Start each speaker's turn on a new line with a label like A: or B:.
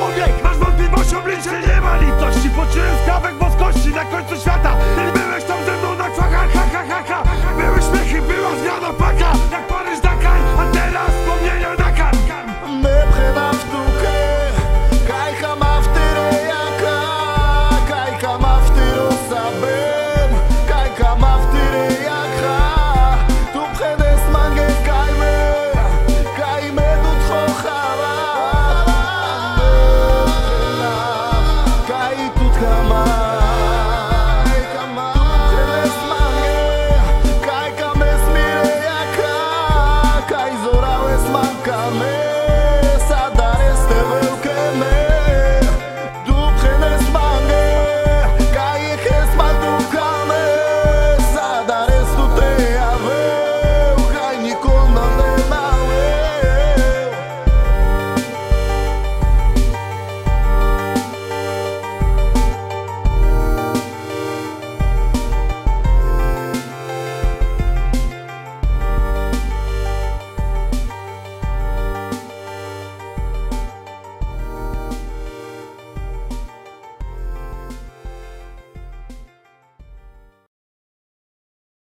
A: Okay.
B: cama.